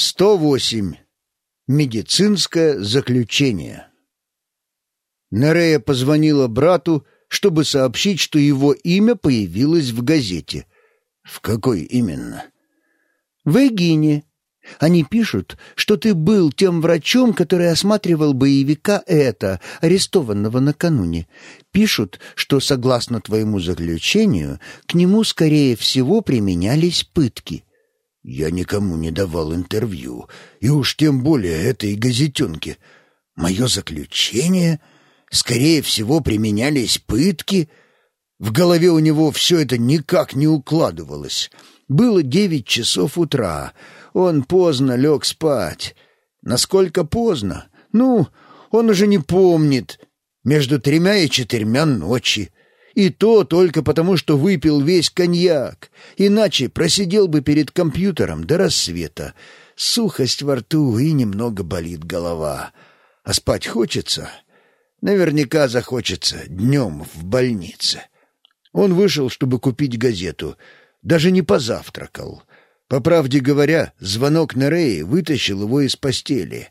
108. Медицинское заключение. Нерея позвонила брату, чтобы сообщить, что его имя появилось в газете. В какой именно? В Эгине. Они пишут, что ты был тем врачом, который осматривал боевика это, арестованного накануне. Пишут, что, согласно твоему заключению, к нему, скорее всего, применялись пытки. Я никому не давал интервью, и уж тем более этой газетенке. Мое заключение? Скорее всего, применялись пытки? В голове у него все это никак не укладывалось. Было девять часов утра. Он поздно лег спать. Насколько поздно? Ну, он уже не помнит. Между тремя и четырьмя ночи. И то только потому, что выпил весь коньяк. Иначе просидел бы перед компьютером до рассвета. Сухость во рту и немного болит голова. А спать хочется? Наверняка захочется днем в больнице. Он вышел, чтобы купить газету. Даже не позавтракал. По правде говоря, звонок Нереи вытащил его из постели.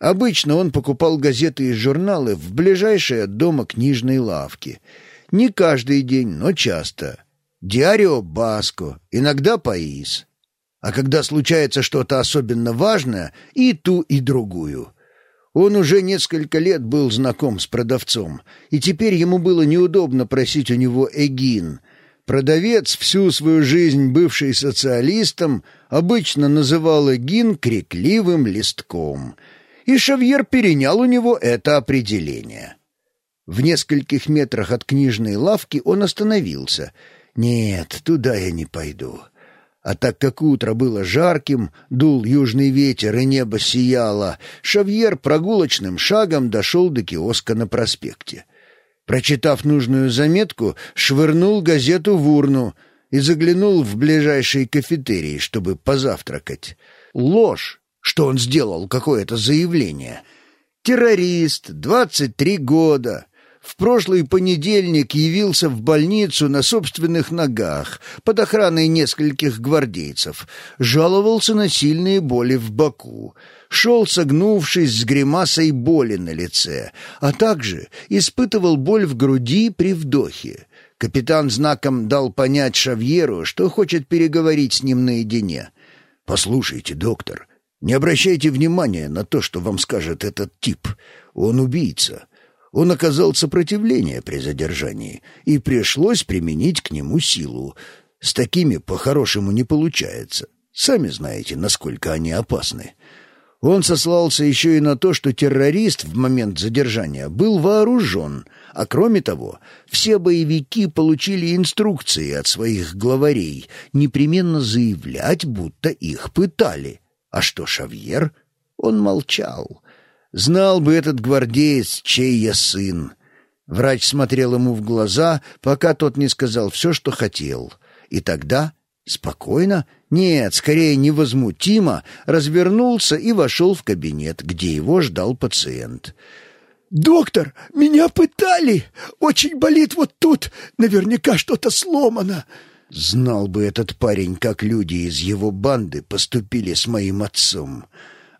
Обычно он покупал газеты и журналы в ближайшей от дома книжной лавке — не каждый день, но часто. Диарио Баско, иногда Паис. А когда случается что-то особенно важное, и ту, и другую. Он уже несколько лет был знаком с продавцом, и теперь ему было неудобно просить у него эгин. Продавец, всю свою жизнь бывший социалистом, обычно называл эгин крикливым листком. И Шавьер перенял у него это определение. В нескольких метрах от книжной лавки он остановился. «Нет, туда я не пойду». А так как утро было жарким, дул южный ветер и небо сияло, Шавьер прогулочным шагом дошел до киоска на проспекте. Прочитав нужную заметку, швырнул газету в урну и заглянул в ближайший кафетерий, чтобы позавтракать. Ложь, что он сделал какое-то заявление. Террорист, двадцать три года, в прошлый понедельник явился в больницу на собственных ногах, под охраной нескольких гвардейцев, жаловался на сильные боли в боку, шел согнувшись с гримасой боли на лице, а также испытывал боль в груди при вдохе. Капитан знаком дал понять Шавьеру, что хочет переговорить с ним наедине. «Послушайте, доктор, не обращайте внимания на то, что вам скажет этот тип. Он убийца. Он оказал сопротивление при задержании, и пришлось применить к нему силу. С такими по-хорошему не получается. Сами знаете, насколько они опасны. Он сослался еще и на то, что террорист в момент задержания был вооружен, а кроме того, все боевики получили инструкции от своих главарей непременно заявлять, будто их пытали. А что Шавьер? Он молчал. Знал бы этот гвардеец, чей я сын. Врач смотрел ему в глаза, пока тот не сказал все, что хотел. И тогда, спокойно, нет, скорее невозмутимо, развернулся и вошел в кабинет, где его ждал пациент. «Доктор, меня пытали! Очень болит вот тут! Наверняка что-то сломано!» Знал бы этот парень, как люди из его банды поступили с моим отцом.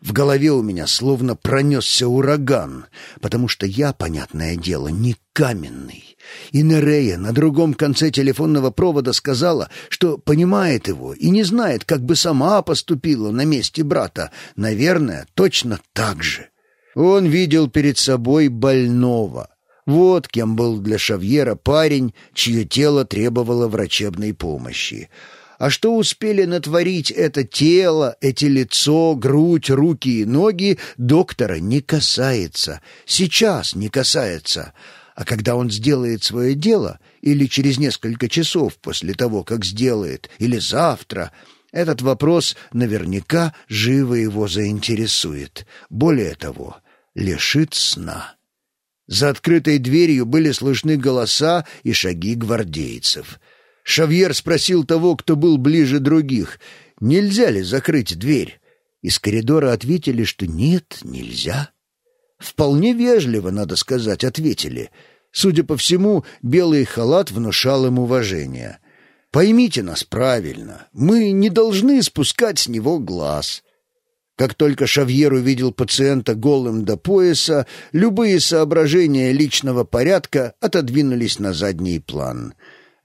В голове у меня словно пронесся ураган, потому что я, понятное дело, не каменный. И Нерея на другом конце телефонного провода сказала, что понимает его и не знает, как бы сама поступила на месте брата. Наверное, точно так же. Он видел перед собой больного. Вот кем был для Шавьера парень, чье тело требовало врачебной помощи. А что успели натворить это тело, эти лицо, грудь, руки и ноги, доктора не касается. Сейчас не касается. А когда он сделает свое дело, или через несколько часов после того, как сделает, или завтра, этот вопрос наверняка живо его заинтересует. Более того, лишит сна. За открытой дверью были слышны голоса и шаги гвардейцев. Шавьер спросил того, кто был ближе других, нельзя ли закрыть дверь. Из коридора ответили, что нет, нельзя. Вполне вежливо, надо сказать, ответили. Судя по всему, белый халат внушал им уважение. «Поймите нас правильно, мы не должны спускать с него глаз». Как только Шавьер увидел пациента голым до пояса, любые соображения личного порядка отодвинулись на задний план.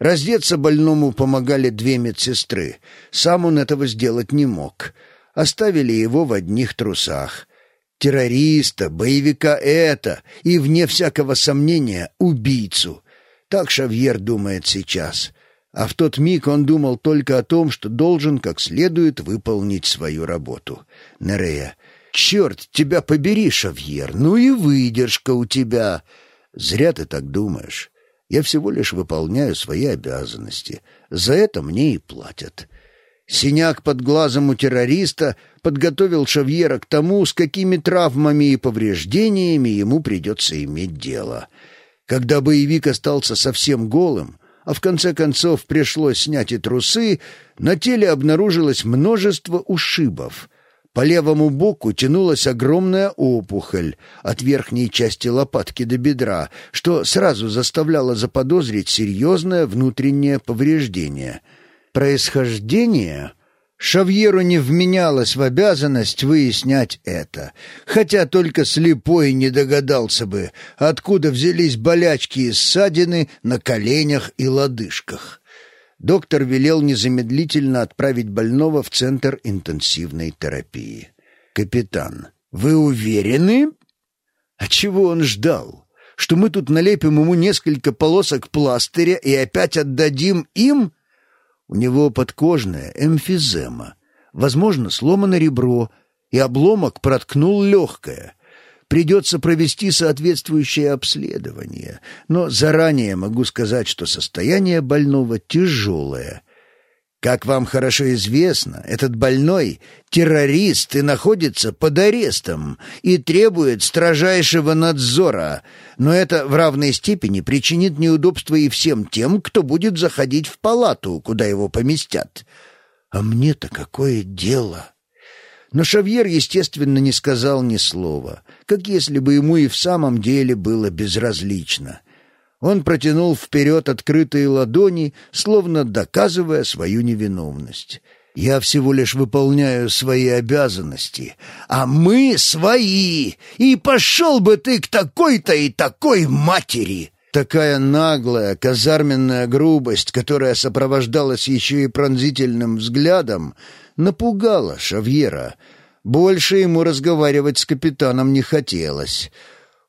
Раздеться больному помогали две медсестры. Сам он этого сделать не мог. Оставили его в одних трусах. Террориста, боевика это, и, вне всякого сомнения, убийцу. Так Шавьер думает сейчас. А в тот миг он думал только о том, что должен как следует выполнить свою работу. Нерея. «Черт, тебя побери, Шавьер, ну и выдержка у тебя!» «Зря ты так думаешь. Я всего лишь выполняю свои обязанности. За это мне и платят». Синяк под глазом у террориста подготовил Шавьера к тому, с какими травмами и повреждениями ему придется иметь дело. Когда боевик остался совсем голым, а в конце концов пришлось снять и трусы, на теле обнаружилось множество ушибов. По левому боку тянулась огромная опухоль от верхней части лопатки до бедра, что сразу заставляло заподозрить серьезное внутреннее повреждение. Происхождение Шавьеру не вменялось в обязанность выяснять это, хотя только слепой не догадался бы, откуда взялись болячки и ссадины на коленях и лодыжках. Доктор велел незамедлительно отправить больного в центр интенсивной терапии. «Капитан, вы уверены?» «А чего он ждал? Что мы тут налепим ему несколько полосок пластыря и опять отдадим им?» У него подкожная эмфизема, возможно, сломано ребро, и обломок проткнул легкое. Придется провести соответствующее обследование, но заранее могу сказать, что состояние больного тяжелое — как вам хорошо известно, этот больной — террорист и находится под арестом и требует строжайшего надзора, но это в равной степени причинит неудобства и всем тем, кто будет заходить в палату, куда его поместят. А мне-то какое дело? Но Шавьер, естественно, не сказал ни слова, как если бы ему и в самом деле было безразлично. Он протянул вперед открытые ладони, словно доказывая свою невиновность. «Я всего лишь выполняю свои обязанности, а мы свои, и пошел бы ты к такой-то и такой матери!» Такая наглая, казарменная грубость, которая сопровождалась еще и пронзительным взглядом, напугала Шавьера. Больше ему разговаривать с капитаном не хотелось —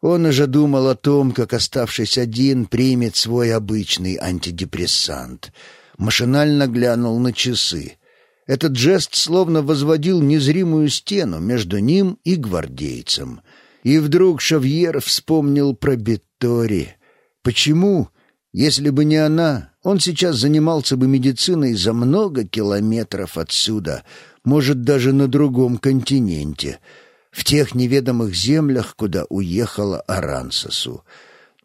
он уже думал о том, как, оставшись один, примет свой обычный антидепрессант. Машинально глянул на часы. Этот жест словно возводил незримую стену между ним и гвардейцем. И вдруг Шавьер вспомнил про Беттори. Почему, если бы не она, он сейчас занимался бы медициной за много километров отсюда, может, даже на другом континенте — в тех неведомых землях, куда уехала Арансасу.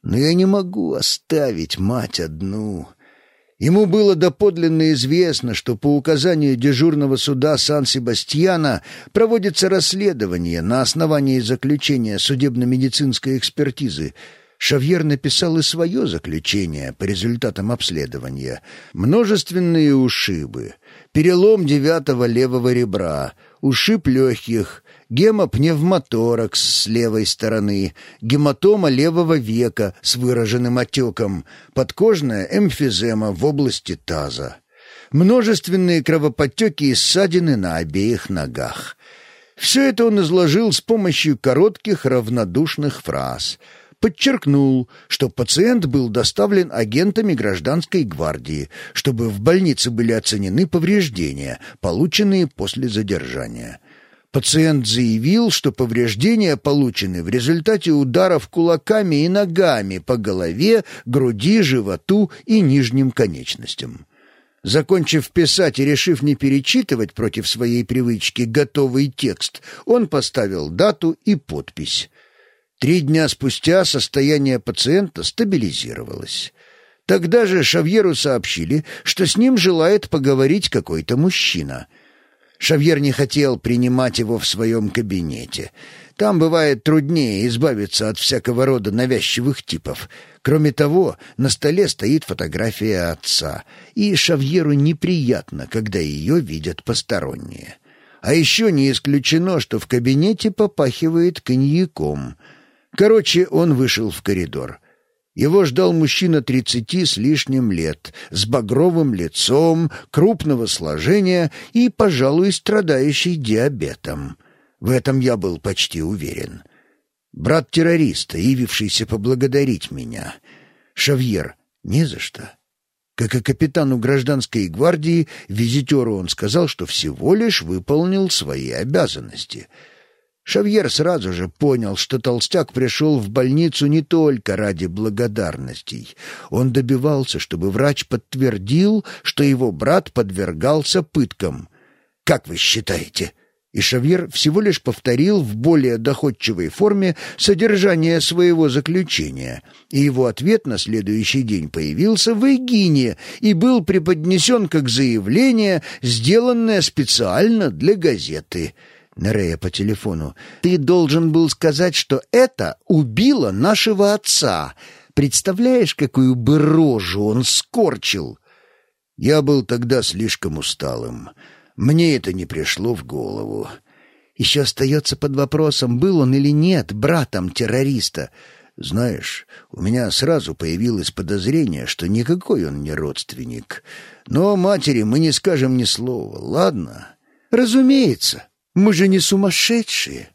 Но я не могу оставить мать одну. Ему было доподлинно известно, что по указанию дежурного суда Сан-Себастьяна проводится расследование на основании заключения судебно-медицинской экспертизы. Шавьер написал и свое заключение по результатам обследования. Множественные ушибы, перелом девятого левого ребра, ушиб легких, гемопневмоторакс с левой стороны, гематома левого века с выраженным отеком, подкожная эмфизема в области таза. Множественные кровоподтеки и ссадины на обеих ногах. Все это он изложил с помощью коротких равнодушных фраз — подчеркнул, что пациент был доставлен агентами гражданской гвардии, чтобы в больнице были оценены повреждения, полученные после задержания. Пациент заявил, что повреждения получены в результате ударов кулаками и ногами по голове, груди, животу и нижним конечностям. Закончив писать и решив не перечитывать против своей привычки готовый текст, он поставил дату и подпись. Три дня спустя состояние пациента стабилизировалось. Тогда же Шавьеру сообщили, что с ним желает поговорить какой-то мужчина — Шавьер не хотел принимать его в своем кабинете. Там бывает труднее избавиться от всякого рода навязчивых типов. Кроме того, на столе стоит фотография отца, и Шавьеру неприятно, когда ее видят посторонние. А еще не исключено, что в кабинете попахивает коньяком. Короче, он вышел в коридор. Его ждал мужчина тридцати с лишним лет, с багровым лицом, крупного сложения и, пожалуй, страдающий диабетом. В этом я был почти уверен. Брат террориста, явившийся поблагодарить меня. Шавьер, не за что. Как и капитану гражданской гвардии, визитеру он сказал, что всего лишь выполнил свои обязанности. Шавьер сразу же понял, что толстяк пришел в больницу не только ради благодарностей. Он добивался, чтобы врач подтвердил, что его брат подвергался пыткам. «Как вы считаете?» И Шавьер всего лишь повторил в более доходчивой форме содержание своего заключения, и его ответ на следующий день появился в Эгине и был преподнесен как заявление, сделанное специально для газеты. Нерея по телефону. «Ты должен был сказать, что это убило нашего отца. Представляешь, какую бы рожу он скорчил?» Я был тогда слишком усталым. Мне это не пришло в голову. Еще остается под вопросом, был он или нет братом террориста. Знаешь, у меня сразу появилось подозрение, что никакой он не родственник. Но матери мы не скажем ни слова, ладно? Разумеется, мы же не сумасшедшие.